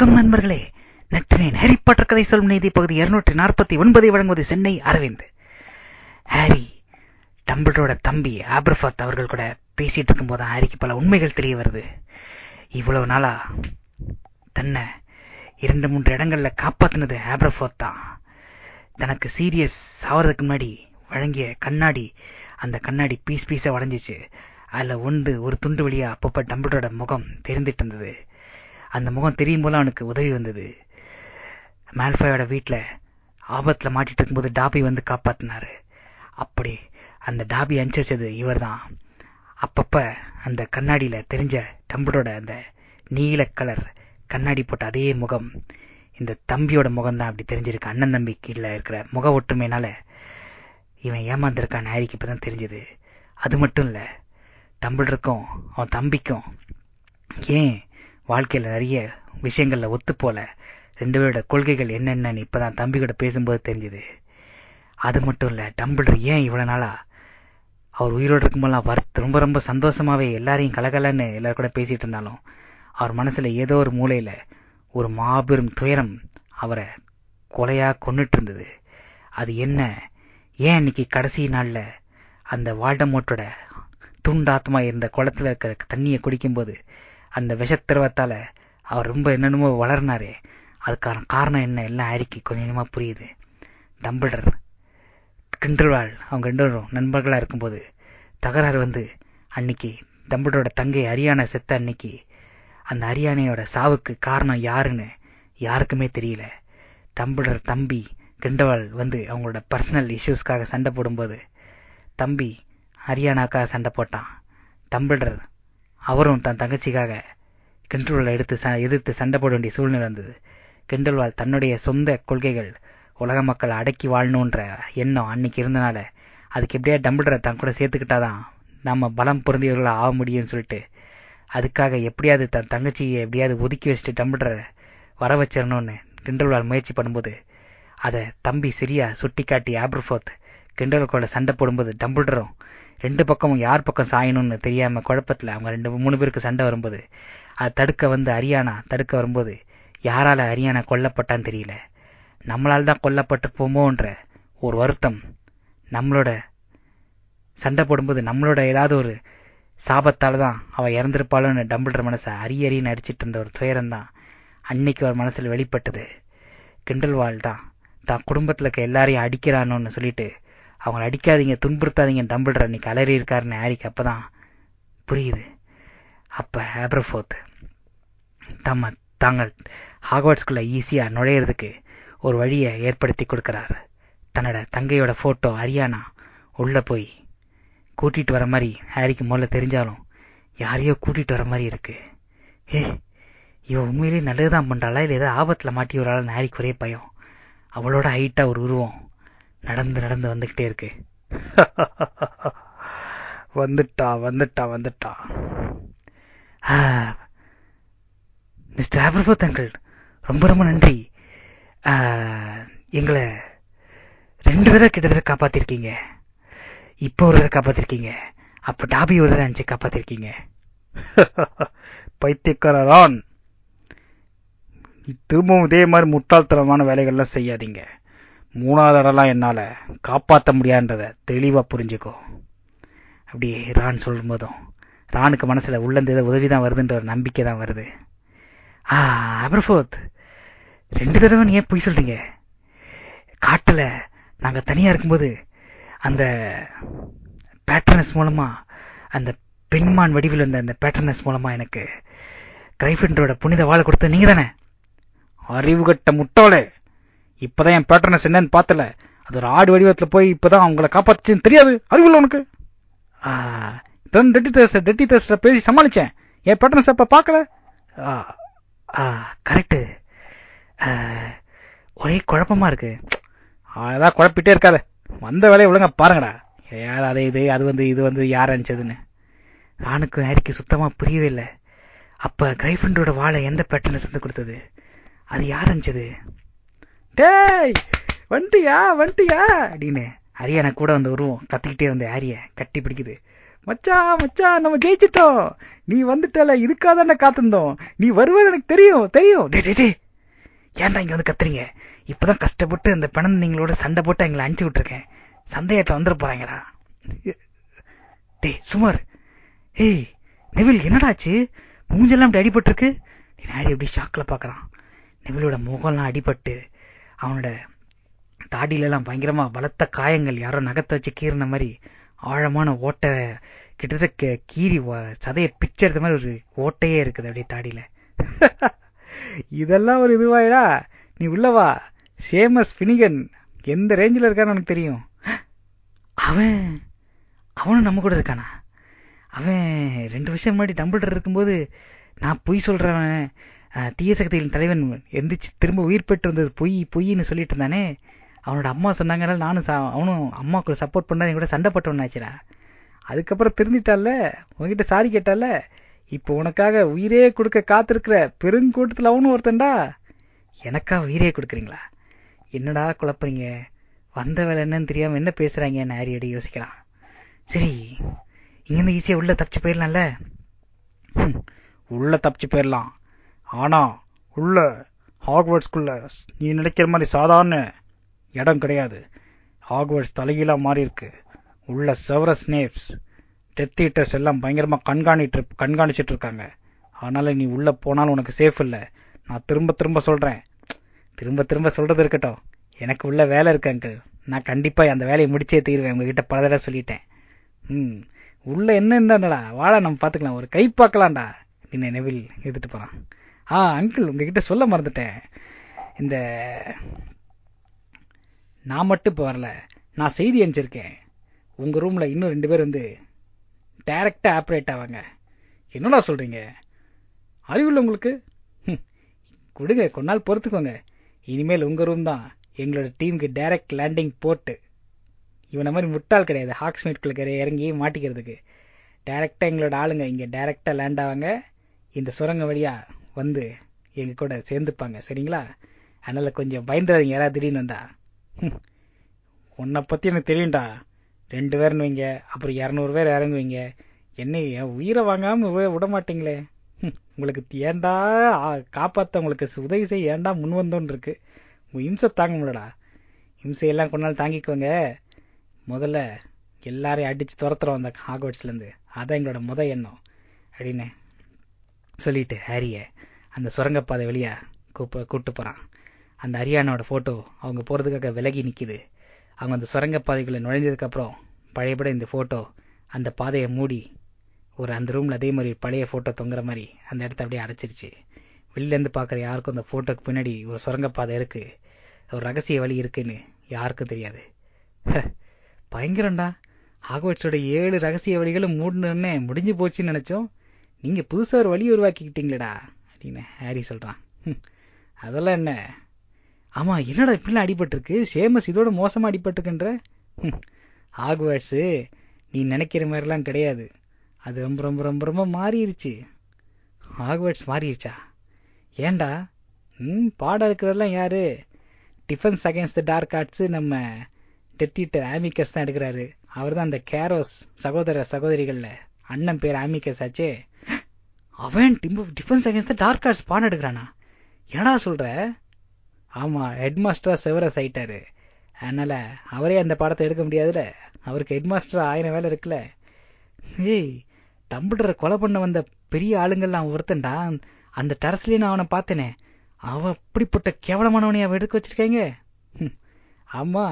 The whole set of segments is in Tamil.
வணக்கம் நண்பர்களே. நற்றினேன் ஹாரி பாட்டர் கதை சொல்லும் நீதி பகுதி இருநூற்றி நாற்பத்தி ஒன்பதை வழங்குவது சென்னை அரவிந்த். ஹாரி டம்பிளோட தம்பி ஆப்ரஃபாத் அவர்கள் கூட பேசிட்டு இருக்கும்போது ஹாரிக்கு பல உண்மைகள் தெரிய வருது. இவ்வளவு நாளா தன்னை இரண்டு மூன்று இடங்கள்ல காப்பாத்தினது ஆப்ரஃபாத் தான். தனக்கு சீரியஸ் சாவறதுக்கு முன்னாடி வழங்கிய கண்ணாடி அந்த கண்ணாடி பீஸ் பீஸா உடஞ்சிச்சு அதுல ஒன்று ஒரு துண்டு வழியா அப்பப்ப டம்பிளோட முகம் தெரிந்துட்டு இருந்தது. அந்த முகம் தெரியும் போல அவனுக்கு உதவி வந்தது. மேல்ஃபாயோட வீட்டில் ஆபத்தில் மாட்டிட்டு இருக்கும்போது டாபி வந்து காப்பாத்தினாரு. அப்படி அந்த டாபி அனுசரிச்சது இவர் தான் அப்பப்ப அந்த கண்ணாடியில் தெரிஞ்ச டம்பிளோட அந்த நீல கலர் கண்ணாடி போட்ட அதே முகம் இந்த தம்பியோட முகம் தான் அப்படி தெரிஞ்சிருக்கு. அண்ணன் தம்பி கீழே இருக்கிற முக ஒற்றுமைனால இவன் ஏமாந்திருக்கான் ஹாரிக்கு இப்பதான் தெரிஞ்சது. அது மட்டும் இல்லை டம்பிளருக்கும் அவன் தம்பிக்கும் ஏன் வாழ்க்கையில் நிறைய விஷயங்களில் ஒத்து போல ரெண்டு பேரோட கொள்கைகள் என்னென்னு இப்பதான் தம்பி கூட பேசும்போது தெரிஞ்சுது. அது மட்டும் இல்லை டம்பிளர் ஏன் இவ்வளோ நாளா அவர் உயிரோடு இருக்கும்போதெல்லாம் வருத்த ரொம்ப ரொம்ப சந்தோஷமாகவே எல்லாரையும் கலகலன்னு எல்லாரும் கூட பேசிகிட்டு இருந்தாலும் அவர் மனசில் ஏதோ ஒரு மூலையில் ஒரு மாபெரும் துயரம் அவரை கொலையாக கொண்டுட்டு இருந்தது. அது என்ன? ஏன் இன்னைக்கு கடைசி நாளில் அந்த வால்டமோட்டோட துண்டாத்மா இருந்த குளத்துல இருக்கிற தண்ணியை குடிக்கும்போது அந்த விஷத்திரவத்தால அவர் ரொம்ப என்னென்னமோ வளர்னாரு. அதுக்கான காரணம் என்ன? எல்லாம் ஹாரிக்கு கொஞ்சம் கொஞ்சமா புரியுது. டம்பிளர் கிண்டர்வால் அவங்க ரெண்டும் நண்பர்களாக நண்பர்களா இருக்கும்போது தகராறு வந்து அன்னைக்கு தம்பிளரோட தங்கை அரியானை செத்த அன்னைக்கு அந்த அரியானையோட சாவுக்கு காரணம் யாருன்னு யாருக்குமே தெரியல. டம்பிளர் தம்பி கிண்டவால் வந்து அவங்களோட பர்சனல் இஷ்யூஸ்க்காக சண்டை போடும்போது தம்பி ஹரியானாக்காக சண்டை போட்டான். டம்பிளர் அவரும் தன் தங்கச்சிக்காக கிண்டல்வால் எடுத்து ச எதிர்த்து சண்டை போட வேண்டிய சூழ்நிலை வந்தது. கிண்டல்வால் தன்னுடைய சொந்த கொள்கைகள் உலக மக்கள் அடக்கி வாழணுன்ற எண்ணம் அன்னைக்கு இருந்தனால அதுக்கு எப்படியா டம்பிள்ரை தன் கூட சேர்த்துக்கிட்டாதான் நம்ம பலம் பொருந்தியவர்களா ஆக முடியும்னு சொல்லிட்டு அதுக்காக எப்படியாவது தன் தங்கச்சியை எப்படியாவது ஒதுக்கி வச்சுட்டு டம்பிள்ரை வர வச்சிடணும்னு கிண்டல்வால் முயற்சி பண்ணும்போது அதை தம்பி சரியா சுட்டி காட்டி கிண்டல் கிண்டல்கோட சண்டை போடும்போது டம்பிள்டரும் ரெண்டு பக்கமும் யார் பக்கம் சாயணும்னு தெரியாம குழப்பத்துல அவங்க ரெண்டு மூணு பேருக்கு சண்டை வரும்போது அதை தடுக்க வந்து அரியானா தடுக்க வரும்போது யாரால அரியானா கொல்லப்பட்டான்னு தெரியல. நம்மளால் தான் கொல்லப்பட்டிருப்போமோன்ற ஒரு வருத்தம் நம்மளோட சண்டை போடும்போது நம்மளோட ஏதாவது ஒரு சாபத்தால் தான் அவள் இறந்திருப்பாளோன்னு டம்பிள்ற மனசை அரிய அரின்னு அடிச்சிட்டு இருந்த ஒரு துயரம் தான் அன்னைக்கு அவர் மனசில் வெளிப்பட்டது. கிண்டல்வால் தான். தான் குடும்பத்தில் இருக்க எல்லாரையும் அடிக்கிறானோன்னு சொல்லிட்டு அவங்களை அடிக்காதீங்க துன்புறுத்தாதீங்க டம்பிள்ற அன்னைக்கு அலறி இருக்காருன்னு ஹாரிக்கு அப்பதான் புரியுது. அப்ப ஆப்ரஃபோத் தம்ம தாங்கள் ஹாக்வர்ட்ஸ்குள்ள ஈஸியா நுழையிறதுக்கு ஒரு வழியை ஏற்படுத்தி கொடுக்கிறார். தன்னோட தங்கையோட போட்டோ அரியானா உள்ள போய் கூட்டிட்டு வர மாதிரி ஹாரிக்கு முதல்ல தெரிஞ்சாலும் யாரையோ கூட்டிட்டு வர மாதிரி இருக்கு. ஏ இவ உண்மையிலேயே நல்லதுதான் பண்றாளா? இல்ல ஏதோ ஆபத்துல மாட்டி வராளான்னு ஹாரிக்கு ஒரே பயம். அவளோட ஹைட்டா ஒரு உருவம். நடந்து நடந்து வந்துகிட்டே இருக்கு. வந்துட்டா வந்துட்டா வந்துட்டா. மிஸ்டர் ஆப்ரபத் அங்கிள் ரொம்ப ரொம்ப நன்றி. எங்களை ரெண்டு தடவை கிட்டத்தட்ட காப்பாத்திருக்கீங்க. இப்போ ஒரு தடவை காப்பாத்திருக்கீங்க. அப்ப டாபி ஒரு தடவை அஞ்சு காப்பாத்திருக்கீங்க. பைத்தியக்காரரான். திரும்பவும் இதே மாதிரி முட்டாள்தனமான வேலைகள்லாம் செய்யாதீங்க. மூணாவது இடம்லாம் என்னால் காப்பாற்ற முடியான்றதை தெளிவாக புரிஞ்சுக்கோ. அப்படி ரான் சொல்லும் போதும் ராணுக்கு மனசுல உள்ளந்து ஏதோ உதவிதான் வருதுன்ற ஒரு நம்பிக்கை தான் வருது. ஆ அபர்ஃபோத் ரெண்டு தடவை நீ ஏன் பொய் சொல்றீங்க. காட்டில் நாங்கள் தனியாக இருக்கும்போது அந்த பேட்டர்னஸ் மூலமாக அந்த பெண்மான் வடிவில் இருந்த அந்த பேட்டர்னஸ் மூலமாக எனக்கு கிரைஃபண்டரோட புனித வாழை கொடுத்த நீங்கள் தானே அறிவு கட்ட இப்பதான் என் பேட்டர்னஸ் என்னன்னு பார்த்தல. அது ஒரு ஆடு வடிவத்தில் போய் இப்பதான் அவங்களை காப்பாத்துச்சுன்னு தெரியாது. அறிவுள்ள உனக்கு. இப்பதான் டெட்டி தேஸ்ட டெட்டி தேஸ்ட பேசி சமாளிச்சேன். என் பேட்டர்னஸ் அப்ப பார்க்கல. கரெக்டு ஒரே குழப்பமா இருக்கு. அதான் குழப்பிட்டே இருக்காத. வந்த வேலையை ஒழுங்கா பாருங்கடா. யார் அதை இது அது வந்து இது வந்து யார் அனுப்பிச்சதுன்னு. நானுக்கும் ஹாரிக்கு சுத்தமா புரியவே இல்லை. அப்ப கிரைஃபண்டோட வாழை எந்த பேட்டர்னஸ் வந்து கொடுத்தது? அது யார் அனுப்பிச்சது? டேய் வந்துட்டியா வந்துட்டியா அப்படின்னு ஹரியானா கூட வந்து உருவம் கத்திக்கிட்டே வந்து ஹாரிய கட்டி பிடிக்குது. மச்சான் மச்சான் நம்ம ஜெயிச்சிட்டோம். நீ வந்துட்டல இதுக்காக தானே காத்திருந்தோம். நீ வருவேன்னு எனக்கு தெரியும் தெரியும். டே டே ஏன்டா இங்க வந்து கத்துறீங்க? இப்பதான் கஷ்டப்பட்டு அந்த பிணந்தீங்களோட சண்டை போட்டு எங்களை அனுப்பிச்சு விட்டுருக்கேன். சந்தேகத்துல வந்துட போறாங்கடா. டே சுமார். ஏய் நெவில் என்னடாச்சு? மூஞ்செல்லாம் அப்படி அடிபட்டிருக்கு? ஹாரி எப்படி ஷாக்கில் பார்க்குறான் நெவிலோட முகம்லாம் அடிபட்டு அவனோட தாடியிலலாம் பயங்கரமாக பலத்த காயங்கள் யாரோ நகத்தை வச்சு கீறின மாதிரி ஆழமான ஓட்டை கிட்டத்தட்ட கீறி சதையை பிச்செடுத்த மாதிரி ஒரு ஓட்டையே இருக்குது அப்படியே தாடியில. இதெல்லாம் ஒரு இதுவாயிடா. நீ உள்ளவா சேமஸ் பினிகன் எந்த ரேஞ்சில் இருக்கான்னு எனக்கு தெரியும்? அவன் அவனும் நம்ம கூட இருக்கானா? அவன் ரெண்டு வருஷம் முன்னாடி டம்பிள்டர் இருக்கும்போது நான் பொய் சொல்கிறவன் தீய சக்திகளின் தலைவன் எந்திரிச்சு திரும்ப உயிர் பெற்று வந்தது பொய் பொய்ன்னு சொல்லிட்டு இருந்தானே. அவனோட அம்மா சொன்னாங்கனால நானும் அவனும் அம்மாவுக்கு சப்போர்ட் பண்ணா என் கூட சண்டை போட்டவனாச்சுடா அதுக்கப்புறம் திருந்திட்டால உங்ககிட்ட சாரி கேட்டால இப்போ உனக்காக உயிரே கொடுக்க காத்திருக்கிற பெருங்கூட்டத்தில் அவனும் ஒருத்தன்டா. எனக்கா உயிரே கொடுக்குறீங்களா? என்னடா குழப்பறீங்க? வந்த வேலை என்னன்னு தெரியாம என்ன பேசுறாங்க? ஹாரி அடி யோசிக்கலாம். சரி இங்கிருந்து ஈஸியா உள்ள தப்பிச்சு போயிடலாம்ல? உள்ள தப்பிச்சு போயிடலாம். ஆனா உள்ள ஹாக்வர்ட்ஸ்குள்ள நீ நினைக்கிற மாதிரி சாதாரண இடம் கிடையாது. ஹாக்வர்ட்ஸ் தலைகீழா மாறி இருக்கு உள்ள செவர ஸ்னேப்ஸ் டெத் ஈட்டர்ஸ் எல்லாம் பயங்கரமா கண்காணிட்டு கண்காணிச்சிட்டு இருக்காங்க. அதனால நீ உள்ள போனாலும் உனக்கு சேஃப் இல்லை. நான் திரும்ப திரும்ப சொல்றேன். திரும்ப திரும்ப சொல்றது இருக்கட்டும். எனக்கு உள்ள வேலை இருக்கு அங்கிள் நான் கண்டிப்பா அந்த வேலையை முடிச்சே தீருவேன். உங்ககிட்ட பல தடவை சொல்லிட்டேன். ம். உள்ள என்ன இருந்தாடா வாடா நம்ம பாத்துக்கலாம். ஒரு கை பார்க்கலாம்டா. நின்ன நெவில் எடுத்துட்டு போறான் ஆ அங்கிள் உங்ககிட்ட சொல்ல மறந்துட்டேன். இந்த நான் மட்டும் இப்போ வரல. நான் செய்தி அனுப்பிச்சிருக்கேன். உங்க ரூம்ல இன்னும் ரெண்டு பேர் வந்து டைரக்டா ஆப்ரேட் ஆவாங்க. என்னடா சொல்றீங்க? அறிவுள்ள உங்களுக்கு? கொடுங்க கொஞ்ச நாள் பொறுத்துக்கோங்க. இனிமேல் உங்க ரூம் தான் எங்களோட டீமுக்கு டைரக்ட் லேண்டிங் போட்டு இவனை மாதிரி முட்டால் கிடையாது. ஹாக்ஸ்மேட்குள்ள இறங்கி மாட்டிக்கிறதுக்கு. டைரக்டா எங்களோட ஆளுங்க இங்க டைரக்டா லேண்ட் ஆவாங்க. இந்த சுரங்க வழியா வந்து எங்க கூட சேர்ந்துப்பாங்க சரிங்களா? அதனால கொஞ்சம் பயந்துடாதீங்க யாராவது திடீர்னு வந்தா. உன்னை பத்தி எனக்கு தெரியும்டா. ரெண்டு பேர்னு வைங்க அப்புறம் இரநூறு பேர் இறங்குவீங்க என்ன என் உயிரை வாங்காம விட மாட்டீங்களே உங்களுக்கு ஏண்டா காப்பாத்த உங்களுக்கு உதவி செய்ய ஏண்டா முன் வந்தோன்னு இருக்கு. உங்க இம்சை தாங்க முடியலடா. இம்சையெல்லாம் கொண்டாலும் தாங்கிக்கோங்க. முதல்ல எல்லாரையும் அடிச்சு துரத்துறோம் அந்த ஹாக்வர்ட்ஸ்ல இருந்து. அதான் எங்களோட முத எண்ணம். அப்படின்னு சொல்லிட்டு ஹாரிய அந்த சுரங்கப்பாதை வழியா கூப்ப கூப்பிட்டு போறான். அந்த ஹரியானோட போட்டோ அவங்க போறதுக்காக விலகி நிக்குது. அவங்க அந்த சுரங்கப்பாதைக்குள்ள நுழைஞ்சதுக்கு அப்புறம் பழையபட இந்த போட்டோ அந்த பாதையை மூடி ஒரு அந்த ரூம்ல அதே மாதிரி பழைய போட்டோ தொங்குற மாதிரி அந்த இடத்த அப்படியே அடைச்சிருச்சு. வெளில இருந்து பாக்குற யாருக்கும் அந்த போட்டோக்கு பின்னாடி ஒரு சுரங்கப்பாதை இருக்கு. ஒரு ரகசிய வழி இருக்குன்னு யாருக்கும் தெரியாது. பயங்கரம்டா. ஹாக்வர்ட்ஸோட ஏழு ரகசிய வழிகளும் மூடணுன்னே முடிஞ்சு போச்சுன்னு நினைச்சோம். நீங்க புதுசா ஒரு வழி உருவாக்கிக்கிட்டீங்களேடா அப்படின்னு ஹாரி சொல்றான். அதெல்லாம் என்ன? ஆமா என்னடா இப்படிலாம் அடிபட்டிருக்கு? சேமஸ் இதோட மோசமா அடிபட்டிருக்குன்ற? ஹாக்வர்ட்ஸ் நீ நினைக்கிற மாதிரிலாம் கிடையாது. அது ரொம்ப ரொம்ப ரொம்ப ரொம்ப மாறிடுச்சு ஹாக்வர்ட்ஸ் மாறிடுச்சா ஏண்டா ம் பாடம் இருக்கிறதெல்லாம் யாரு? Defence against the dark arts நம்ம டெத்திட்டர் ஆமிகஸ் தான் எடுக்கிறாரு. அவர் தான் அந்த கேரோஸ் சகோதர சகோதரிகளில். அண்ணன் பேர் ஆமிகஸ் ஆச்சே. அவன் defence against the dark arts பான் எடுக்கிறானா? என்னடா சொல்ற? ஆமா ஹெட் மாஸ்டரா செவரஸ் ஆயிட்டாரு. அதனால அவரே அந்த பாடத்தை எடுக்க முடியாதுல. அவருக்கு ஹெட் மாஸ்டர் ஆயிரம் வேலை இருக்குல்ல. ஏய் டம்பிளரை கொலை பண்ண வந்த பெரிய ஆளுங்கள்லாம் ஒருத்தன்டா. அந்த டெரஸ்லயே நான் அவனை பார்த்தேனே. அவன் அப்படிப்பட்ட கேவலமானவனை அவன் எடுக்க வச்சிருக்காங்க? ஆமா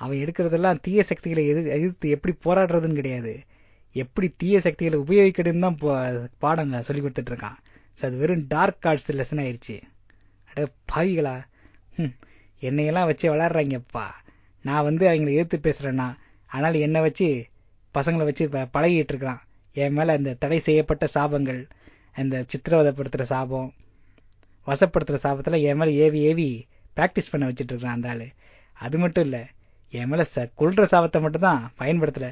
அவன் எடுக்கிறதெல்லாம் தீய சக்திகளை எதிர்த்து எப்படி போராடுறதுன்னு கிடையாது. எப்படி தீய சக்திகளை உபயோகிக்கணும்னு தான் பாடம் சொல்லி கொடுத்துட்டு இருக்கான் அது வெறும் டார்க் கார்ட்ஸ் லெசன் ஆயிடுச்சு அட பாவிகளா. என்னையெல்லாம் வச்சு விளாட்றாங்கப்பா நான் வந்து அவங்களை எதிர்த்து பேசுகிறேன்னா ஆனால் என்னை வச்சு பசங்களை வச்சு பழகிட்டு இருக்கிறான் என் மேலே அந்த தடை செய்யப்பட்ட சாபங்கள் அந்த சித்திரவதைப்படுத்துற சாபம் வசப்படுத்துகிற சாபத்தில் என் மேலே ஏவி ஏவி ப்ராக்டிஸ் பண்ண வச்சுட்டு இருக்கிறான் அந்த ஆள். அது மட்டும் இல்லை என் மேலே ச கொள்கிற சாபத்தை மட்டும் தான் பயன்படுத்தலை.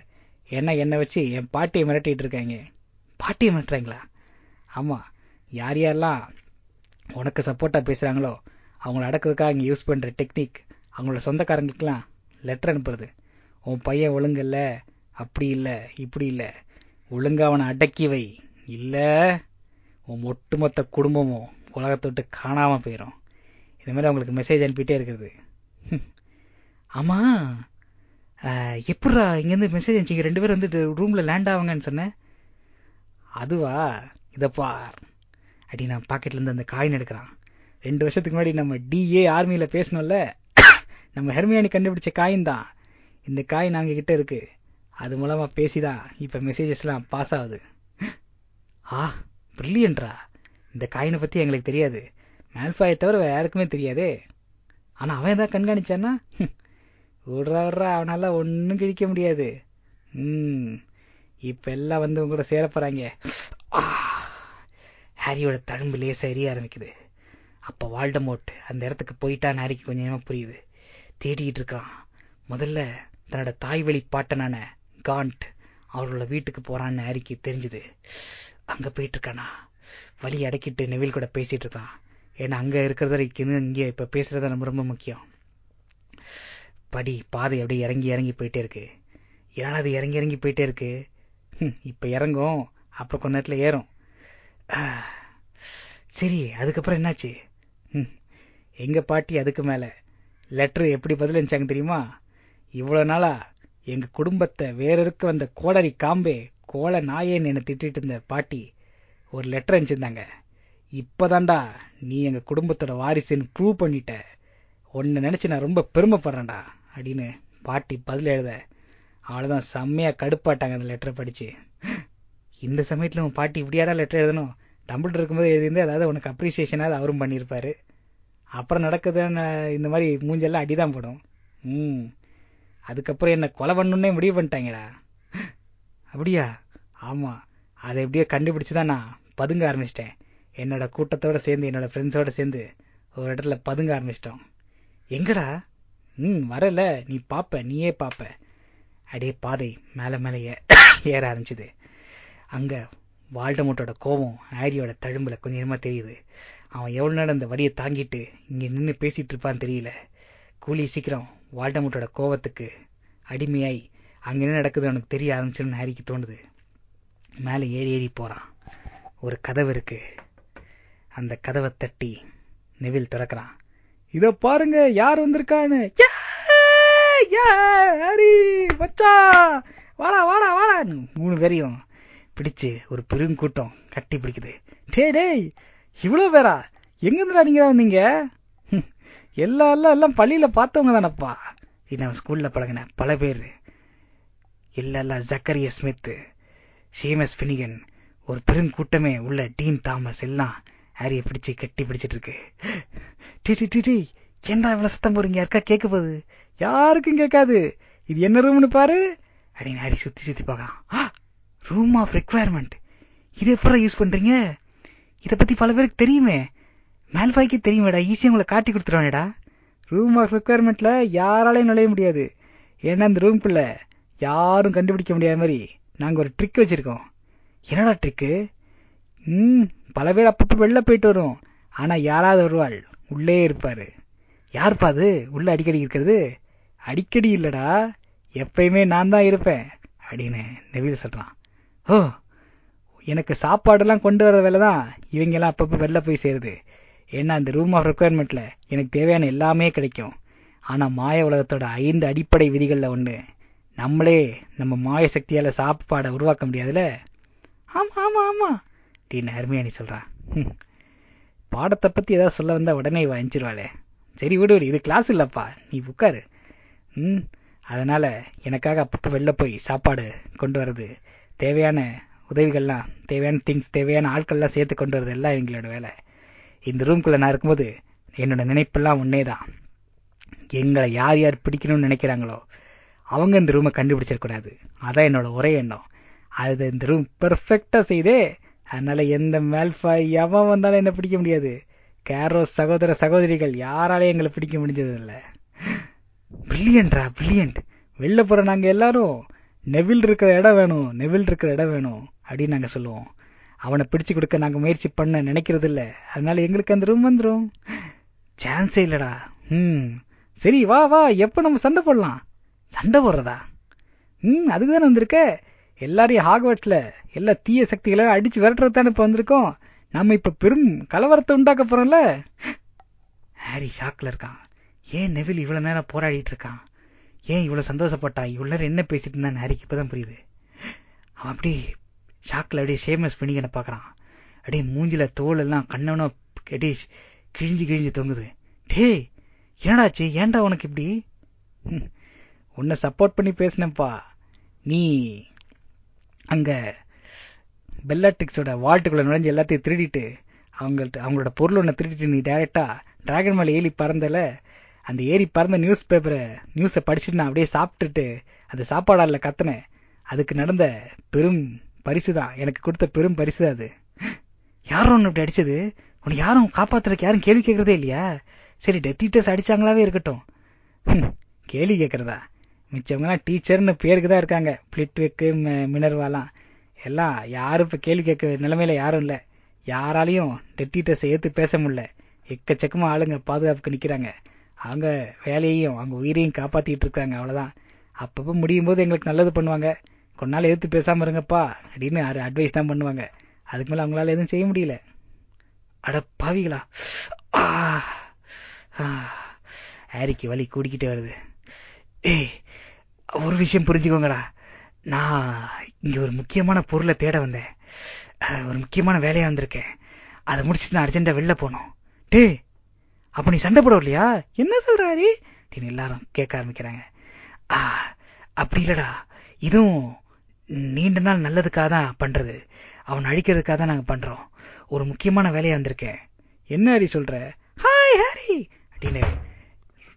என்ன என்னை வச்சு என் பாட்டியை மிரட்டிட்டு இருக்காங்க. பாட்டியை மிரட்டுறாங்களா? ஆமாம் யார் யாரெல்லாம் உனக்கு சப்போர்ட்டாக பேசுகிறாங்களோ அவங்கள அடக்கிறதுக்காக இங்கே யூஸ் பண்ணுற டெக்னிக் அவங்களோட சொந்தக்காரங்களுக்கெல்லாம் லெட்டர் அனுப்புறது. உன் பையன் ஒழுங்கல்ல அப்படி இல்லை இப்படி இல்லை. ஒழுங்கா அவனை அடக்கி வை. இல்லை உன் ஒட்டுமொத்த குடும்பமும் உலகத்தொட்டு காணாமல் போயிடும் இந்த மாதிரி அவங்களுக்கு மெசேஜ் அனுப்பிட்டே இருக்கிறது. ஆமாம் எப்பட்றா இங்கேருந்து மெசேஜ் அனுப்பிச்சிங்க ரெண்டு பேரும் வந்துட்டு ரூமில் லேண்ட் ஆவாங்கன்னு சொன்னேன் அதுவா? இதப்பா அடி நான் பாக்கெட்லேருந்து அந்த காயின் எடுக்கிறான். ரெண்டு வருஷத்துக்கு முன்னாடி நம்ம டிஏ ஆர்மியில் பேசணும்ல நம்ம ஹெர்மியானி கண்டுபிடிச்ச காயின் தான். இந்த காயின் நாங்கள் கிட்ட இருக்கு. அது மூலமா பேசிதான் இப்ப மெசேஜஸ்லாம் பாஸ் ஆகுது. ஆ பிரில்லியன்ட்ரா இந்த காயினை பத்தி எங்களுக்கு தெரியாது. மேல்ஃபாயை தவிர வேற யாருக்குமே தெரியாதே. ஆனா அவன் தான் கண்காணிச்சான்னா? விடுறா விடுறா அவனால ஒன்னும் கிழிக்க முடியாது. ம் இப்ப எல்லாம் வந்து உங்க கூட சேர ஹாரியோட தழும்பு லேசா எரிய ஆரம்பிக்குது. அப்ப வால்டமோட் அந்த இடத்துக்கு போயிட்டான்னு ஹாரிக்கு கொஞ்சமாக புரியுது. தேடிட்டு இருக்கான். முதல்ல தன்னோட தாய் வழி பாட்டனான காண்ட் அவரோட வீட்டுக்கு போறான்னு ஹாரிக்கு தெரிஞ்சுது. அங்க போயிட்டு இருக்கானா? வழி அடக்கிட்டு நெவில் கூட பேசிட்டு இருக்கான். ஏன்னா அங்க இருக்கிறத இங்கே இங்க இப்ப பேசுறது ரொம்ப ரொம்ப முக்கியம். படி பாதை அப்படியே இறங்கி இறங்கி போயிட்டே இருக்கு. ஏன்னா அது இறங்கி இறங்கி போயிட்டே இருக்கு? இப்ப இறங்கும். அப்போ கொஞ்ச நேரத்துல ஏறும். சரி அதுக்கப்புறம் என்னாச்சு? எங்க பாட்டி அதுக்கு மேல? லெட்டர் எப்படி பதில் தெரியுமா? இவ்வளவு நாளா எங்க குடும்பத்தை வேற இருக்க வந்த கோடரி காம்பே கோல நாயேன்னு என்ன திட்டிட்டு இருந்த பாட்டி ஒரு லெட்டர் அனுப்பிச்சிருந்தாங்க. இப்பதான்டா நீ எங்க குடும்பத்தோட வாரிசுன்னு ப்ரூவ் பண்ணிட்ட. உன்னை நினைச்சு நான் ரொம்ப பெருமைப்படுறேன்டா. அப்படின்னு பாட்டி பதில் எழுத. அவ்வளோதான் செம்மையாக கடுப்பாட்டாங்க அந்த லெட்டரை படித்து இந்த சமயத்தில் உன் பாட்டி இப்படியாடா லெட்டர் எழுதணும்? டம்பிள் இருக்கும்போது எழுதிருந்து அதாவது உனக்கு அப்ரிசியேஷனாவது அவரும் பண்ணியிருப்பாரு. அப்புறம் நடக்குதுன்னு இந்த மாதிரி மூஞ்செல்லாம் அடிதான் போடும். ம். அதுக்கப்புறம் என்னை கொலை பண்ணுன்னே முடிவு பண்ணிட்டாங்கடா. அப்படியா? ஆமாம் அதை எப்படியோ கண்டுபிடிச்சுதான்? நான் பதுங்க ஆரம்பிச்சிட்டேன். என்னோட கூட்டத்தோட சேர்ந்து என்னோட ஃப்ரெண்ட்ஸோட சேர்ந்து ஒரு இடத்துல பதுங்க ஆரம்பிச்சிட்டோம். எங்கடா? ம் வரல. நீ பாப்ப நீயே பாப்ப. அடே பாதை மேல மேல ஏற ஆரம்பிச்சுது. அங்க வால்டமோட்டோட கோபம் ஹாரியோட தழும்புல கொஞ்சமா தெரியுது. அவன் எவ்வளவு நேரம் அந்த வடியை தாங்கிட்டு இங்க நின்னு பேசிட்டு இருப்பான்னு தெரியல. கூலி சீக்கிரம் வால்டமோட்டோட கோவத்துக்கு அடிமையாய் அங்க என்ன நடக்குது அவனுக்கு தெரிய ஆரம்பிச்சுன்னு ஹாரிக்கு தோணுது. மேல ஏறி ஏறி போறான். ஒரு கதவு இருக்கு. அந்த கதவை தட்டி நெவில் திறக்கிறான். இத பாருங்க யார் வந்திருக்கான்னு? ஹாரி மச்சா. வாடா வாடா வாடா. மூணு பேரையும் பிடிச்சு ஒரு பெருங்கூட்டம் கட்டி பிடிக்குது. டே டேய் இவ்வளவு பேரா? எங்க இருந்துடா நீங்க தான் வந்தீங்க எல்லா எல்லாம் எல்லாம் பள்ளியில பார்த்தவங்க தானப்பா. நான் ஸ்கூல்ல பழகின பல பேர். இல்ல இல்ல ஜக்கரிய ஸ்மித் ஷேமஸ் பினிகன் ஒரு பெருங்கூட்டமே உள்ள டீன் தாமஸ் எல்லாம் ஹாரிய பிடிச்சு கட்டி பிடிச்சிட்டு இருக்கு ஏண்டா இவ்வளவு சத்தம் போறீங்க யாருக்கா கேட்க போகுது? யாருக்கும் கேட்காது. இது என்ன ரூம்னு பாரு. அப்படின்னு ஹாரி சுத்தி சுத்தி பார்க்கலாம் ரூம் ஆஃப் ரெக்வயர்மெண்ட் இது எப்பறம் யூஸ் பண்றீங்க? இதை பத்தி பல பேருக்கு தெரியுமே. மேல்பாய்க்கு தெரியுமேடா. ஈஸியா உங்களை காட்டி கொடுத்துருவானேடா. ரூம் ஆஃப் ரெக்வயர்மெண்ட்ல யாராலையும் நுழைய முடியாது. ஏன்னா அந்த ரூம்குள்ள யாரும் கண்டுபிடிக்க முடியாத மாதிரி நாங்க ஒரு ட்ரிக் வச்சிருக்கோம். என்னடா ட்ரிக்கு ம் பல பேர் அப்பப்போ வெளில போயிட்டு வரும். ஆனால் யாராவது வருவாள். உள்ளே இருப்பார். யாருப்பா அது? உள்ளே அடிக்கடி இருக்கிறது? அடிக்கடி இல்லைடா. எப்பயுமே நான் தான் இருப்பேன் அப்படின்னு நெவில் சொல்கிறான் ஓ எனக்கு சாப்பாடெல்லாம் கொண்டு வர வேலை தான். இவங்கெல்லாம் அப்பப்போ வெளில போய் சேருது. ஏன்னா அந்த ரூம் ஆஃப் ரெக்குவயர்மெண்ட்ல எனக்கு தேவையான எல்லாமே கிடைக்கும். ஆனால் மாய உலகத்தோட ஐந்து அடிப்படை விதிகளில் ஒன்று நம்மளே நம்ம மாய சக்தியால் சாப்பாடை உருவாக்க முடியாதுல்ல? ஆமாம் ஆமாம் ஆமாம் அப்படின்னு ஹர்மியானி சொல்றான் பாடத்தை பத்தி ஏதாவது சொல்ல வந்தா உடனே வாங்கிச்சிருவாளே சரி விடு விடு இது கிளாஸ் இல்லப்பா. நீ உட்காரு ம் அதனால எனக்காக அப்பப்போ வெளில போய் சாப்பாடு கொண்டு வர்றது தேவையான உதவிகள்லாம் தேவையான திங்ஸ் தேவையான ஆட்கள்லாம் சேர்த்து கொண்டு வரது எல்லாம் எங்களோட வேலை. இந்த ரூம்குள்ள நான் இருக்கும்போது என்னோட நினைப்பெல்லாம் ஒன்னேதான் எங்களை யார் யார் பிடிக்கணும்னு நினைக்கிறாங்களோ அவங்க இந்த ரூமை கண்டுபிடிச்சிடக்கூடாது அதான் என்னோட ஒரே எண்ணம். அது இந்த ரூம் பெர்ஃபெக்டாக செய்தே அதனால எந்த மேல்ஃபாய் எவன் வந்தாலும் என்ன பிடிக்க முடியாது. கேரோ சகோதர சகோதரிகள் யாராலையும் எங்களை பிடிக்க முடிஞ்சது இல்லை பிரில்லியன்ட்ரா பிரில்லியன்ட் வெளில போற நாங்க எல்லாரும் நெவில் இருக்கிற இடம் வேணும் நெவில் இருக்கிற இடம் வேணும் அப்படின்னு நாங்க சொல்லுவோம். அவனை பிடிச்சு கொடுக்க நாங்க முயற்சி பண்ண நினைக்கிறது இல்ல அதனால எங்களுக்கு அந்த ரூம் வந்துடும் சான்ஸே இல்லடா. ம் சரி வா வா எப்ப நம்ம சண்டை போடலாம்? சண்டை போடுறதா? ம் அதுக்குதானே வந்திருக்க? எல்லாரையும் ஹாக்வர்ட்ஸ்ல எல்லா தீய சக்திகளை அடிச்சு விரட்டுறது தானே இப்ப வந்திருக்கோம். நம்ம இப்ப பெரும் கலவரத்தை உண்டாக்க போறோம்ல? ஹாரி ஷாக்ல இருக்கான். ஏன் நெவில் இவ்வளவு நேரம் போராடிட்டு இருக்கான்? ஏன் இவ்வளவு சந்தோஷப்பட்டா இவ்வளவு நேரம் என்ன பேசிட்டு இருந்தான்னு ஹாரிக்கு இப்பதான் புரியுது. அவன் அப்படி ஷாக்ல அப்படியே ஷேமஸ் பண்ணிக்கன பாக்குறான். அப்படியே மூஞ்சில தோல் எல்லாம் கண்ணவனோ அப்படியே கிழிஞ்சு கிழிஞ்சு தொங்குது. டேய் என்னடாச்சு ஏன்டா உனக்கு இப்படி? உன்னை சப்போர்ட் பண்ணி பேசினப்பா நீ அங்க பெல்லாட்டிக்ஸோட வால்ட்டுக்குள்ள நுழைஞ்சு எல்லாத்தையும் திருடிட்டு அவங்கள்ட்ட அவங்களோட பொருள் ஒன்று திருடிட்டு நீ டைரக்டா டிராகன் மேலே ஏறி பறந்தல அந்த ஏறி பறந்த நியூஸ் பேப்பரை நியூஸை படிச்சுட்டு நான் அப்படியே சாப்பிட்டுட்டு அந்த சாப்பாடால கத்தினேன். அதுக்கு நடந்த பெரும் பரிசு தான் எனக்கு கொடுத்த பெரும் பரிசு அது. யாரும் ஒன்று இப்படி அடிச்சது? உன்னை யாரும் காப்பாத்துறதுக்கு யாரும் கேள்வி கேட்கறதே இல்லையா? சரி டெத்திட்டஸ் அடிச்சாங்களாவே இருக்கட்டும். கேள்வி கேட்கறதா? மிச்சவங்கலாம் டீச்சர்னு பேருக்கு தான் இருக்காங்க பிளிட்விக்கு மினர்வாலாம். எல்லாம் யாரும் இப்போ கேள்வி கேட்க நிலைமையில யாரும் இல்லை. யாராலையும் டெட்டிட்டஸை ஏற்று பேச முடியல. எக்கச்சக்கமாக ஆளுங்க பாதுகாப்புக்கு நிற்கிறாங்க அவங்க வேலையையும் அவங்க உயிரையும் காப்பாற்றிட்டு இருக்காங்க அவ்வளோதான் அப்பப்போ முடியும் போது எங்களுக்கு நல்லது பண்ணுவாங்க. கொஞ்ச நாள் எதிர்த்து பேசாமல் இருங்கப்பா அப்படின்னு அட்வைஸ் தான் பண்ணுவாங்க. அதுக்கு மேலே அவங்களால எதுவும் செய்ய முடியல. அட பாவிகளா. ஹாரிக்கு வலி கூடிக்கிட்டே வருது. ஏய் ஒரு விஷயம் புரிஞ்சுக்கோங்கடா. நான் இங்க ஒரு முக்கியமான பொருளை தேட வந்தேன். ஒரு முக்கியமான வேலையா வந்திருக்கேன். அதை முடிச்சுட்டு நான் அர்ஜென்டா வெளில போனோம் டே அப்ப நீ சண்டை போட இல்லையா என்ன சொல்றாரு அப்படின்னு எல்லாரும் கேட்க ஆரம்பிக்கிறாங்க. அப்படி இல்லடா. இதுவும் நீண்ட நாள் நல்லதுக்காக தான் பண்றது. அவன் அழிக்கிறதுக்காக தான் நாங்க பண்றோம். ஒரு முக்கியமான வேலையா வந்திருக்கேன். என்ன ஹரி சொல்ற? ஹாய் ஹாரி அப்படின்னு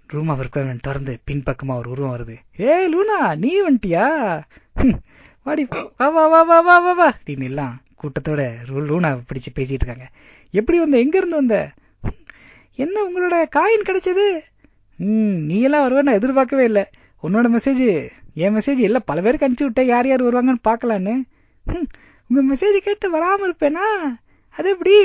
ரூம் அவருக்கு திறந்து பின்பக்கமா ஒரு உருவம் வருது. ஏய் லூனா நீ வந்துட்டியா? வாடி வா வா வா வா வா வா வா. அப்படின்னு எல்லாம் கூட்டத்தோட லூனா பிடிச்சு பேசிட்டு இருக்காங்க. எப்படி வந்த? எங்க இருந்து வந்த? என்ன உங்களோட காயின் கிடைச்சது? ம் நீ எல்லாம் வருவேன்னு எதிர்பார்க்கவே இல்லை. உன்னோட மெசேஜ் என் மெசேஜ் எல்லாம் பல பேருக்கு அனுப்பிச்சு விட்டேன். யார் யார் வருவாங்கன்னு பாக்கலான்னு உங்க மெசேஜ் கேட்டு வராம இருப்பேனா? அது எப்படி?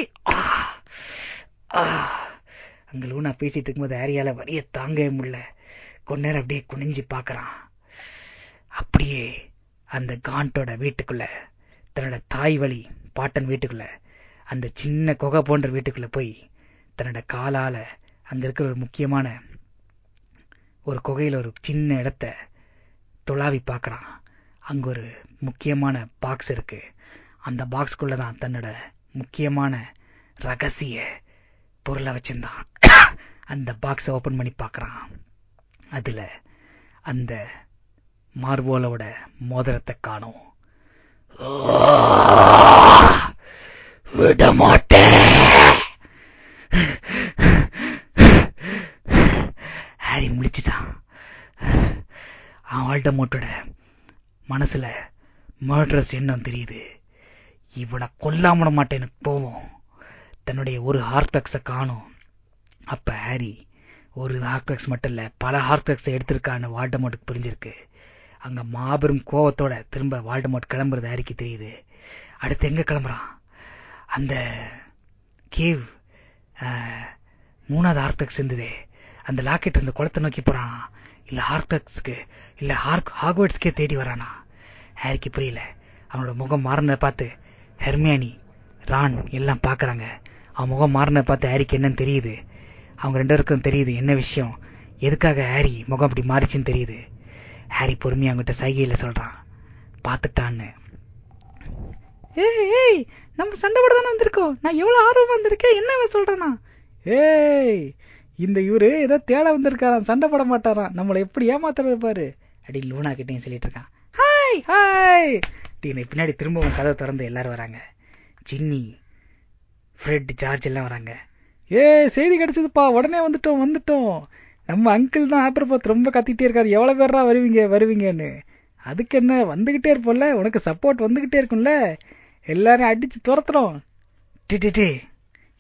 அங்க லூனா பேசிட்டு இருக்கும்போது ஆரியால வரிய தாங்கவே முடியல. கொஞ்ச நேரம் அப்படியே குனிஞ்சு பாக்குறான் அப்படியே அந்த காண்டோட வீட்டுக்குள்ள தன்னோட தாய் வழி பாட்டன் வீட்டுக்குள்ள அந்த சின்ன குகை போன்ற வீட்டுக்குள்ள போய் தன்னோட காலால அங்க இருக்கிற ஒரு முக்கியமான ஒரு குகையில ஒரு சின்ன இடத்த துளாவி பார்க்கறான். அங்க ஒரு முக்கியமான பாக்ஸ் இருக்கு. அந்த பாக்ஸ்குள்ளதான் தன்னோட முக்கியமான ரகசிய பொருளை வச்சிருந்தான். அந்த பாக்ஸை ஓபன் பண்ணி பார்க்கறான். அதுல அந்த மார்போலோட மோதிரத்தை காணும். விட ஹாரி முடிச்சுட்டான் அவன் மோட்டோட மனசுல மர்டரஸ் எண்ணம் தெரியுது. இவனை கொல்லாமட மாட்டேன்னு போவோம் தன்னுடைய ஒரு ஹார்டக்ஸ காணும். அப்ப ஹாரி ஒரு ஹார்டக்ஸ் மட்டும் இல்ல பல ஹார்டக்ஸ் எடுத்திருக்கான்னு வால்டமோட்டுக்கு புரிஞ்சிருக்கு. அங்க மாபெரும் கோவத்தோட திரும்ப வால்டமோட் கிளம்புறது ஹாரிக்கு தெரியுது. அடுத்து எங்க கிளம்புறான்? அந்த கேவ் மூணாவது ஹார்டக்ஸ் இருந்ததே. அந்த லாக்கெட் அந்த குளத்தை நோக்கி போறானா? இல்ல ஹார்டக்ஸ்க்கு இல்ல ஹார்க் ஹாக்வர்ட்ஸ்க்கே தேடி வரானா? ஹாரிக்கு புரியல. அவனோட முகம் மாறினதை பார்த்து ஹெர்மியானி ரான் எல்லாம் பாக்குறாங்க அவன் முகம் மாறினதை பார்த்து ஹாரிக்கு என்னன்னு தெரியுது. அவங்க ரெண்டு பேருக்கும் தெரியுது என்ன விஷயம். எதுக்காக ஹாரி முகம் அப்படி மாறிச்சுன்னு தெரியுது. ஹாரி பொறுமையா அவங்ககிட்ட சைகையில சொல்றான். பாத்துட்டான்னு ஏய் ஏய் நம்ம சண்டை போட தானே வந்திருக்கோம். நான் எவ்வளவு ஆர்வமா வந்திருக்கேன்? என்ன சொல்றேனா? ஏய் இந்த இவரு ஏதோ தேட வந்திருக்காராம். சண்டை போட மாட்டாராம். நம்மளை எப்படி ஏமாத்த இருப்பாரு அப்படி லூனா கிட்டையும் சொல்லிட்டு இருக்கான். Hi hi. அப்படின்னு பின்னாடி திரும்பவும் கதவை திறந்து எல்லாரும் வராங்க. ஜின்னி. ஃப்ரெட் ஜார்ஜ் எல்லாம் வராங்க. ஏ செய்தி கிடைச்சதுப்பா. உடனே வந்துட்டோம் வந்துட்டோம். நம்ம அங்கிள் தான் ஆப்பர் பார்த்து ரொம்ப கத்திக்கிட்டே இருக்காரு. எவ்வளோ பேரா வருவீங்க வருவீங்கன்னு. அதுக்கு என்ன வந்துகிட்டே இருப்போம்ல? உனக்கு சப்போர்ட் வந்துகிட்டே இருக்கும்ல? எல்லாரும் அடிச்சு துரத்துறோம்.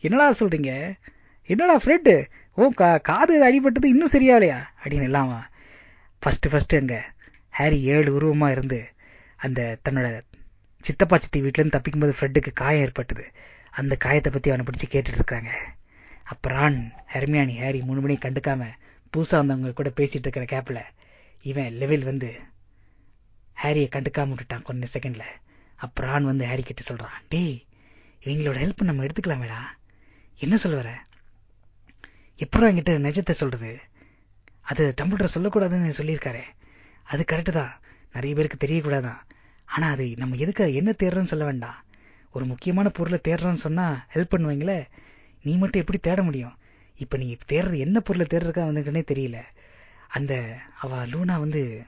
என்னடா சொல்றீங்க? என்னடா ஃப்ரெட்டு ஓ கா காது அடிபட்டது இன்னும் சரியாலையா அப்படின்னு இல்லாமா ஃபஸ்ட்டு ஃபஸ்ட்டு அங்கே ஹாரி ஏழு உருவமாக இருந்து அந்த தன்னோட சித்தப்பா சித்தி வீட்டிலேருந்து தப்பிக்கும்போது ஃப்ரெட்டுக்கு காயம் ஏற்பட்டது. அந்த காயத்தை பத்தி அவனை பிடிச்சு கேட்டுட்டு இருக்காங்க அப்புறம் ஹெர்மியானி ஹாரி மூணு மணி கண்டுக்காம பூசா வந்தவங்க கூட பேசிட்டு இருக்கிற கேப்ல இவன் லெவல் வந்து ஹாரியை கண்டுக்காம விட்டுட்டான் கொஞ்ச செகண்ட்ல. அப்புறம் வந்து ஹாரி கிட்ட சொல்றான் டேய் இவங்களோட ஹெல்ப் நம்ம எடுத்துக்கலாமேடா. என்ன சொல்ல வர? எப்பறம் என்கிட்ட நிஜத்தை சொல்றது? அது டம்பிள்டர் சொல்லக்கூடாதுன்னு சொல்லியிருக்காரு. அது கரெக்டு தான். நிறைய பேருக்கு தெரியக்கூடாதான். ஆனா அது நம்ம எதுக்கு என்ன தேடுறோம்னு சொல்ல வேண்டாம். ஒரு முக்கியமான பொருளை தேடுறோம்னு சொன்னா ஹெல்ப் பண்ணுவீங்களே? நீ மட்டும் எப்படி தேட முடியும்? இப்ப நீ தேடுறது என்ன பொருளை தேடுறதுக்கா வந்துக்கனே தெரியல. அந்த அவ லூனா வந்து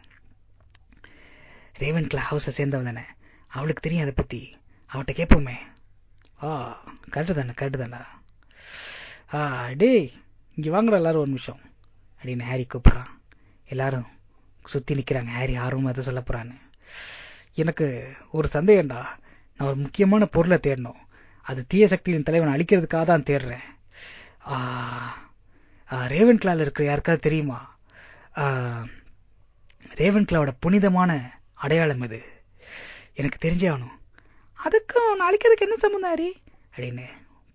ரேவன் கிளா ஹவுஸை சேர்ந்தவன் தானே? அவளுக்கு தெரியும் அதை பத்தி. அவட்ட கேட்போமே ஆ கரெக்டு தானே கரெக்டு தானே. ஆ டேய் இங்க வாங்குற எல்லாரும் ஒரு நிமிஷம். அப்படின்னு ஹாரி கூப்பிட்றான். எல்லாரும் சுத்தி நிக்கிறாங்க. ஹாரி ஆர்வம் எதை சொல்ல போறான்னு. எனக்கு ஒரு சந்தேகம்டா. நான் ஒரு முக்கியமான பொருளை தேடணும். அது தீய சக்தியின் தலைவன் அழிக்கிறதுக்காக தான் தேடுறேன். ரேவன் கிளால இருக்கிற யாருக்காவது தெரியுமா? ரேவன் கிளாவோட புனிதமான அடையாளம் இது. எனக்கு தெரிஞ்சே ஆகணும். அதுக்கும் நான் அழிக்கிறதுக்கு என்ன சம்பந்தம் ஹரி அப்படின்னு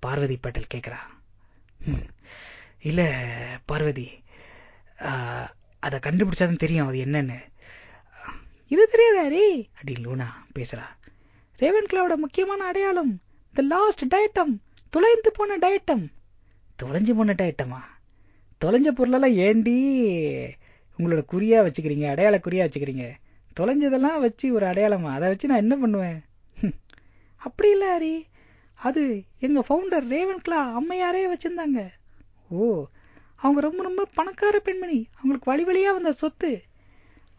பார்வதி பட்டேல் கேட்கிறா இல்லை பார்வதி அதை கண்டுபிடிச்சாதான் தெரியும் அது என்னன்னு. இது தெரியாது ஹரி அப்படின்னு லூனா பேசுறா. ரேவன் கிளாவோட முக்கியமான அடையாளம் த லாஸ்ட் டயட்டம் தொலைந்து போன டயட்டம் தொலைஞ்சு போன டயட்டமா தொலைஞ்ச பொருளெல்லாம் ஏண்டி? உங்களோட குறியா வச்சுக்கிறீங்க அடையாள குறியா வச்சுக்கிறீங்க. தொலைஞ்சதெல்லாம் வச்சு ஒரு அடையாளமா? அதை வச்சு நான் என்ன பண்ணுவேன்? அப்படி இல்லை ஹரி. அது எங்க ஃபவுண்டர் ரேவன் கிளா அம்மையாரே வச்சிருந்தாங்க. ஓ அவங்க ரொம்ப ரொம்ப பணக்கார பெண்மணி. அவங்களுக்கு வழி வழியா வந்த சொத்து.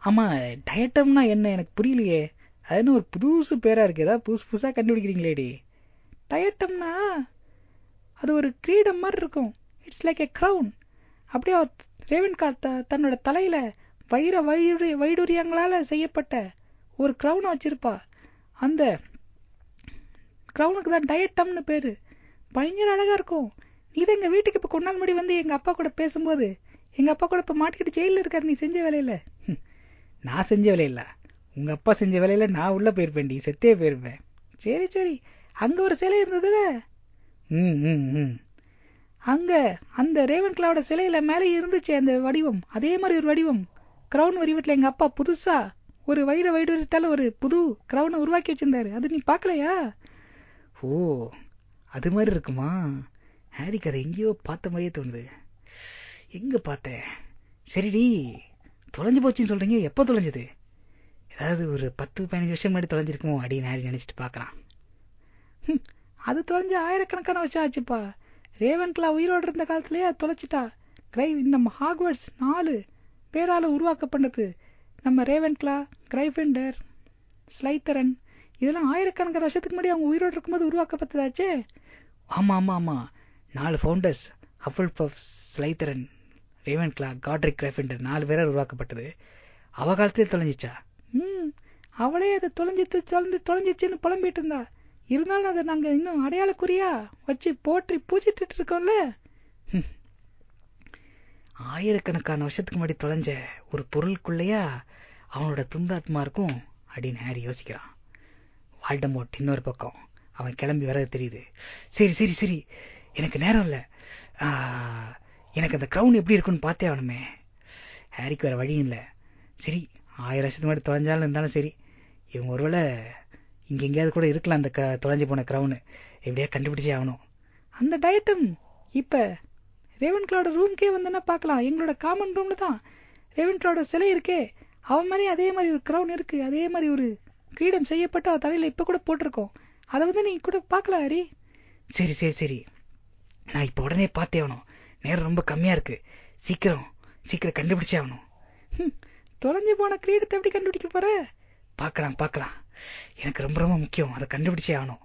ஆமா டயட்டம்னா என்ன? எனக்கு புரியலையே. அதுன்னு ஒரு புதுசு பேரா இருக்கு. ஏதாவது புதுசு புதுசா கண்டுபிடிக்கிறீங்களேடி. டயட்டம்னா அது ஒரு கிரீடம் மாதிரி இருக்கும். இட்ஸ் லைக் எ க்ரௌன் அப்படியே ரேவன் த தன்னோட தலையில வைர வைடு வைடூரியங்களால் செய்யப்பட்ட ஒரு க்ரௌனை வச்சிருப்பா. அந்த க்ரௌனுக்கு தான் டயட்டம்னு பேரு. பயங்கர அழகா இருக்கும். நீ தான் எங்க வீட்டுக்கு இப்ப கொண்டாள் முடி வந்து எங்க அப்பா கூட பேசும்போது எங்க அப்பா கூட இப்ப மாட்டிக்கிட்டு ஜெயில இருக்காரு நீ செஞ்ச வேலையில. நான் செஞ்ச வேலையில உங்க அப்பா செஞ்ச வேலையில நான் உள்ள போயிருப்பேன் செத்தே போயிருப்பேன். சரி சரி. அங்க ஒரு சிலை இருந்ததுல? ம் ம் ம். அங்க அந்த ரேவன் கிளாவோட சிலையில மேலே இருந்துச்சு அந்த வடிவம். அதே மாதிரி ஒரு வடிவம். கிரவுன் வடிவத்துல எங்க அப்பா புதுசா ஒரு வயிறு வைடூரியத்தால ஒரு புது கிரவுனை உருவாக்கி வச்சிருந்தாரு. அது நீ பாக்கலையா ஓ அது மாதிரி இருக்குமா? ஹாரிக்கு அதை எங்கேயோ பார்த்த மாதிரியே தோணுது. எங்க பார்த்தேன்? சரிடி தொலைஞ்சு போச்சுன்னு சொல்றீங்க. எப்போ தொலைஞ்சது? அதாவது ஒரு பத்து பதினஞ்சு வருஷம் முன்னாடி தொலைஞ்சிருக்குமோ அப்படின்னு ஹாரி நினைச்சிட்டு பாக்கலாம் அது தொலைஞ்சு ஆயிரக்கணக்கான வருஷம் ஆச்சுப்பா. ரேவன்கிளா உயிரோடு இருந்த காலத்திலேயே தொலைச்சிட்டா. கிரை இந்த ஹாக்வர்ட்ஸ் நாலு பேரால உருவாக்கப்பட்டது. நம்ம ரேவன்கிளா கிரைஃபெண்டர் ஸ்லைத்தரன் இதெல்லாம் ஆயிரக்கணக்கான வருஷத்துக்கு முன்னாடி அவங்க உயிரோடு இருக்கும்போது உருவாக்கப்பட்டதாச்சே. ஆமா ஆமா ஆமா. நாலு founders Hufflepuff Slytherin Ravenclaw Godric Gryffindor நாலு பேரால் உருவாக்கப்பட்டது. அவ காலத்திலே தொலைஞ்சிச்சா? ம் அவளே அதை தொலைஞ்சித்து தொலைஞ்சு தொலைஞ்சிச்சுன்னு புலம்பிட்டு இருந்தா. இருந்தாலும் அதை நாங்கள் இன்னும் அடையாளக்குறியா வச்சு போற்றி பூஜிட்டு இருக்கோம்ல? ஆயிரக்கணக்கான வருஷத்துக்கு முன்னாடி தொலைஞ்ச ஒரு பொருளுக்குள்ளேயா அவனோட துண்டாத்மா இருக்கும் அப்படின்னு ஹாரி யோசிக்கிறான். வால்டமோட் இன்னொரு பக்கம். அவன் கிளம்பி வர்றது தெரியுது. சரி சரி சரி. எனக்கு நேரம் இல்லை. எனக்கு அந்த க்ரௌன் எப்படி இருக்குன்னு பார்த்தே ஆகணுமே. ஹாரிக்கு வேற வழியும் இல்லை. சரி ஆயிரம் வருஷத்துக்கு முன்னாடி தொலைஞ்சாலும் இருந்தாலும் சரி இவங்க ஒருவேளை இங்கே எங்கேயாவது கூட இருக்கலாம் அந்த க தொலைஞ்சு போன க்ரௌனு எப்படியா கண்டுபிடிச்சே ஆகணும். அந்த டயட்டம் இப்போ ரேவன்கிளோட ரூம்க்கே வந்தேன்னா பார்க்கலாம். எங்களோட காமன் ரூம்ல தான் ரேவன்கிளோட சிலை இருக்கே. அவன் மாதிரி அதே மாதிரி ஒரு க்ரௌன் இருக்கு. அதே மாதிரி ஒரு கிரீடம் செய்யப்பட்ட அவன் தலையில் இப்போ கூட போட்டிருக்கோம். அதை வந்து நீ கூட பார்க்கலாம் ஹரி. சரி சரி சரி. நான் இப்போ உடனே பார்த்தே ஆகணும். நேரம் ரொம்ப கம்மியாக இருக்கு. சீக்கிரம் சீக்கிரம் கண்டுபிடிச்சே ஆகணும். தொலைஞ்சு போன கிரீடத்தை எப்படி கண்டுபிடிக்க போற? பார்க்கலாம் பார்க்கலாம். எனக்கு ரொம்ப ரொம்ப முக்கியம். அதை கண்டுபிடிச்சே ஆகணும்.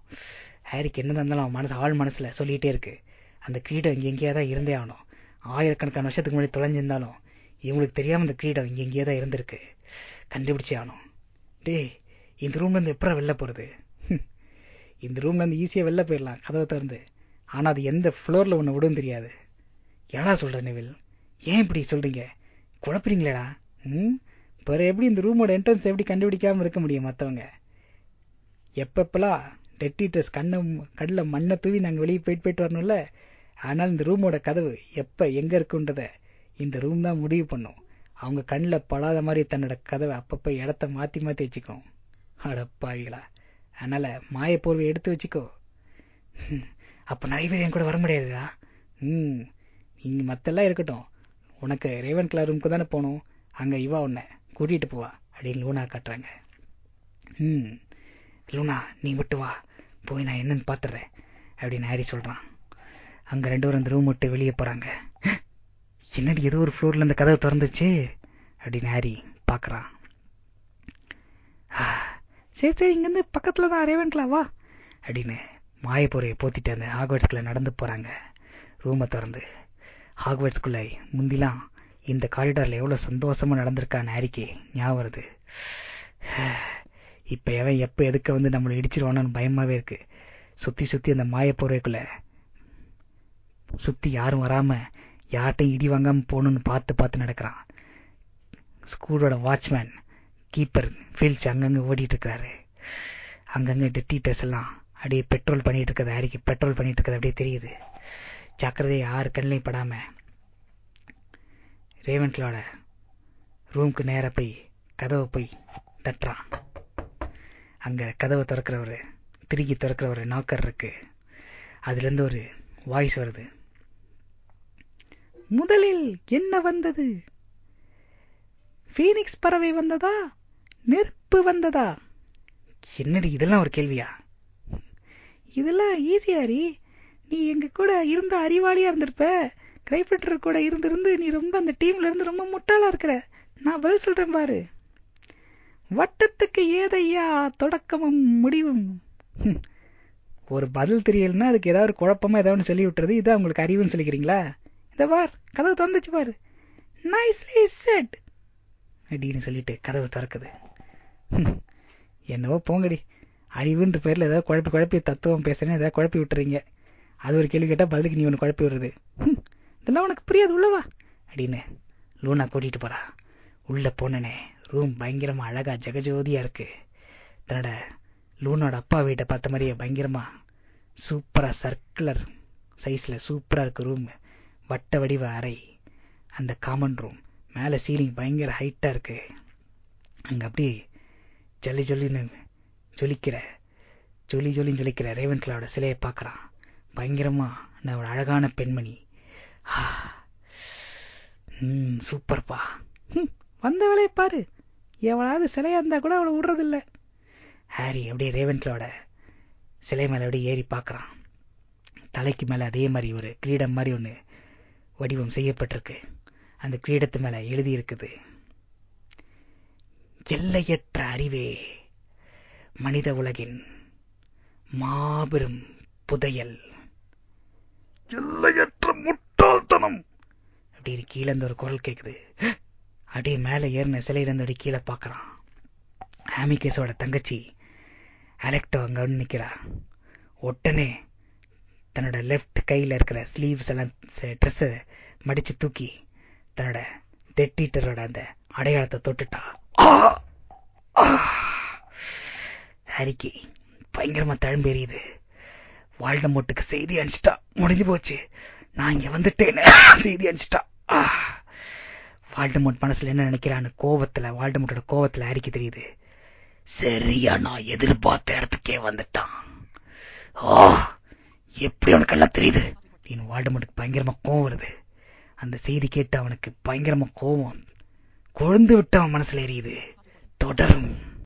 ஹாரிக்கு என்னதான் இருந்தாலும் அவன் மனசு ஆள் மனசுல சொல்லிகிட்டே இருக்கு. அந்த கிரீடம் இங்கே எங்கேயா தான் இருந்தே ஆகணும். ஆயிரக்கணக்கான வருஷத்துக்கு முன்னாடி தொலைஞ்சிருந்தாலும் இவங்களுக்கு தெரியாம அந்த கிரீடம் இங்கே எங்கேயா தான் இருந்திருக்கு. கண்டுபிடிச்சே ஆகணும். டேய் இந்த ரூம்ல இருந்து எப்பறம் வெளில போறது? இந்த ரூம்ல இருந்து ஈஸியா வெளில போயிடலாம் கதவை திறந்து. ஆனா அது எந்த ஃப்ளோர்ல ஒன்று விடும் தெரியாது. ஏடா சொல்ற நெவில்? ஏன் இப்படி சொல்றீங்க? குழப்பறீங்களேடா. ம்? எப்படி இந்த ரூமோட என்ட்ரன்ஸ் எப்படி கண்டுபிடிக்காம இருக்க முடியும் மற்றவங்க எப்பப்பெல்லாம் டெட்டிட்டஸ் கண்ணை கடல மண்ணை தூவி நாங்கள் வெளியே போயிட்டு போயிட்டு வரணும்ல? ஆனால் இந்த ரூமோட கதவு எப்போ எங்கே இருக்குன்றத இந்த ரூம் தான் முடிவு பண்ணும். அவங்க கண்ணில் படாத மாதிரி தன்னோட கதவை அப்பப்போ இடத்த மாற்றி மாற்றி வச்சுக்கும். அடப்பாவிகளா அதனால் மாயப்போர்வை எடுத்து வச்சுக்கோ. அப்போ நிறைய பேர் என் கூட வர முடியாதுதா ம். இங்கே மற்றெல்லாம் இருக்கட்டும். உனக்கு ரேவன் கிளா ரூமுக்கு தானே போகணும். அங்கே இவா உன்னை கூட்டிட்டு போவா அப்படின்னு லூனா காட்டுறாங்க. ம் லூனா நீ மட்டும் வா. போய் நான் என்னன்னு பார்த்துறேன் அப்படின்னு ஹாரி சொல்கிறான் அங்கே ரெண்டு பேரும் அந்த ரூம் விட்டு வெளியே போகிறாங்க என்னடி ஏதோ ஒரு ஃப்ளோரில் அந்த கதவை திறந்துச்சு அப்படின்னு ஹாரி பார்க்குறான் சரி சரி இங்கேருந்து பக்கத்தில் தான் ரேவன்கிளா வா அப்படின்னு மாயப்பொறையை போத்திட்டு அந்த ஹாக்வர்ட்ஸ்குள்ளே நடந்து போகிறாங்க ரூமை திறந்து ஹாக்வர்ட்ஸ்குள்ளே முந்திலாம் இந்த காரிடார்ல எவ்வளவு சந்தோஷமா நடந்திருக்கான்னு ஹாரிக்கு ஞாபகம் வருது. இப்ப எவன் எப்ப எதுக்க வந்து நம்மளை இடிச்சிருவானோன்னு பயமாவே இருக்கு. சுத்தி சுத்தி அந்த மாயப்போர்வைக்குள்ள சுத்தி யாரும் வராம யார்ட்டையும் இடி வாங்காம போகணும்னு பார்த்து பார்த்து நடக்கிறான். ஸ்கூலோட வாட்ச்மேன் கீப்பர் ஃபீல்ட்ஸ் அங்கங்க ஓடிட்டு இருக்கிறாரு. அங்கங்க டெட்டிட்டர்ஸ் எல்லாம் அப்படியே பெட்ரோல் பண்ணிட்டு இருக்கிறது ஹாரிக்கு பெட்ரோல் பண்ணிட்டு இருக்கிறது அப்படியே தெரியுது. ஜாக்கிரதையை யாரு கண்ணிலையும் படாம ரேவன்களோட ரூம்க்கு நேர போய் கதவை போய் தட்டுறான். அங்க கதவை திறக்கிறவர் திருக்கி திறக்கிற ஒரு நாக்கர் இருக்கு. அதுல இருந்து ஒரு வாய்ஸ் வருது. முதலில் என்ன வந்தது? பீனிக்ஸ் பறவை வந்ததா? நெருப்பு வந்ததா? என்னடி இதெல்லாம் ஒரு கேள்வியா? இதெல்லாம் ஈஸியாரி நீ எங்க கூட இருந்த அறிவாளியா இருந்திருப்ப? கிரைபெட்டர் கூட இருந்திருந்து நீ ரொம்ப அந்த டீம்ல இருந்து ரொம்ப முட்டாளா இருக்கிற. நான் பதில் சொல்றேன் பாரு. வட்டத்துக்கு ஏதையா தொடக்கமும் முடிவும்? ஒரு பதில் தெரியலன்னா அதுக்கு ஏதாவது குழப்பமா ஏதாவது சொல்லி விட்டுறது இதான் உங்களுக்கு அறிவுன்னு சொல்லிக்கிறீங்களா? இத பார் கதவு திறந்துச்சு பாரு. நைஸ்லி செட் அப்படின்னு சொல்லிட்டு கதவு திறக்குது. என்னவோ போங்கடி. அறிவுன்ற பேர்ல ஏதாவது குழப்பி குழப்பி தத்துவம் பேசுறேன்னு ஏதாவது குழப்பி விட்டுறீங்க. அது ஒரு கேள்வி கேட்டா பதிலுக்கு நீ ஒன்று குழப்பி விடுறது. இதெல்லாம் உனக்கு புரியாது உள்ளவா? அப்படின்னு லூனா கூட்டிட்டு போறா. உள்ள போனனே ரூம் பயங்கரமா அழகா ஜெகஜோதியா இருக்கு. தன்னோட லூனோட அப்பா வீட்டை பார்த்த மாதிரியே பயங்கரமா சூப்பரா சர்க்குலர் சைஸ்ல சூப்பரா இருக்கு ரூம் வட்ட வடிவ அறை. அந்த காமன் ரூம் மேல சீலிங் பயங்கர ஹைட்டா இருக்கு. அங்க அப்படியே ஜல்லி ஜொல்லின்னு ஜொலிக்கிற ஜொலி ஜொலின்னு ஜொலிக்கிற ரேவன்கிளாவோட சிலையை பார்க்கறான். பயங்கரமா நான் ஒரு அழகான பெண்மணி. சூப்பர்ப்பா. வந்த வேலையை பாரு. எவளாவது சிலையா இருந்தா கூட அவளை விடுறதில்ல. ஹாரி அப்படியே ரேவன்கிளோட சிலை மேல அப்படியே ஏறி பார்க்கறான். தலைக்கு மேல அதே மாதிரி ஒரு கிரீடம் மாதிரி ஒண்ணு வடிவம் செய்யப்பட்டிருக்கு. அந்த கிரீடத்து மேல எழுதி இருக்குது. எல்லையற்ற அறிவே மனித உலகின் மாபெரும் புதையல். எல்லையற்ற முட்டாள்தனம் அப்படின்னு கீழே இருந்து ஒரு குரல் கேக்குது. அப்படியே மேல ஏறின சிலையிலிருந்து அப்படி கீழே பாக்குறான். ஆமிகேஸோட தங்கச்சி அலெக்டோ அங்க வந்து நிக்கிறா. உடனே தன்னோட லெஃப்ட் கையில இருக்கிற ஸ்லீவ்ஸ் எல்லாம் ட்ரெஸ் மடிச்சு தூக்கி தன்னோட தெட்டீட்டரோட அந்த அடையாளத்தை தொட்டுட்டா. ஹரிக்கு பயங்கரமா தழும்பு எரியுது வால்டமோட்டுக்கு செய்தி அனுப்பிச்சிட்டா. முடிஞ்சு போச்சு. நான் இங்க வந்துட்டேன்னு செய்தி அடிச்சிட்டா வால்டமோட் மனசுல என்ன நினைக்கிறான்னு கோவத்துல வால்டமோட்டோட கோவத்துல அறிக்கை தெரியுது. சரியா நான் எதிர்பார்த்த இடத்துக்கே வந்துட்டான். ஓ எப்படி அவனுக்கு எல்லாம் தெரியுது? அப்படின்னு வால்டமோட்டுக்கு பயங்கரமா கோவம் வருது. அந்த செய்தி கேட்டு அவனுக்கு பயங்கரமா கோவம். கொழுந்து விட்டு அவன் மனசுல எரியுது. தொடரும்.